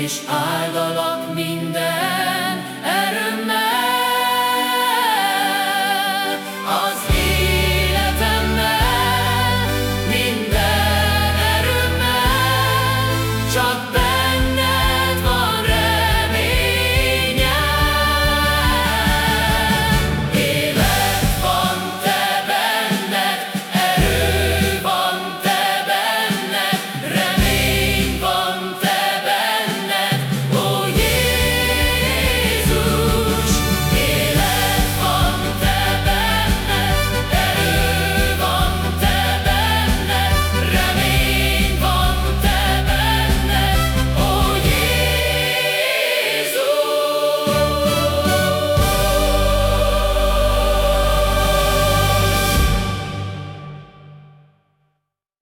és áldalak minden.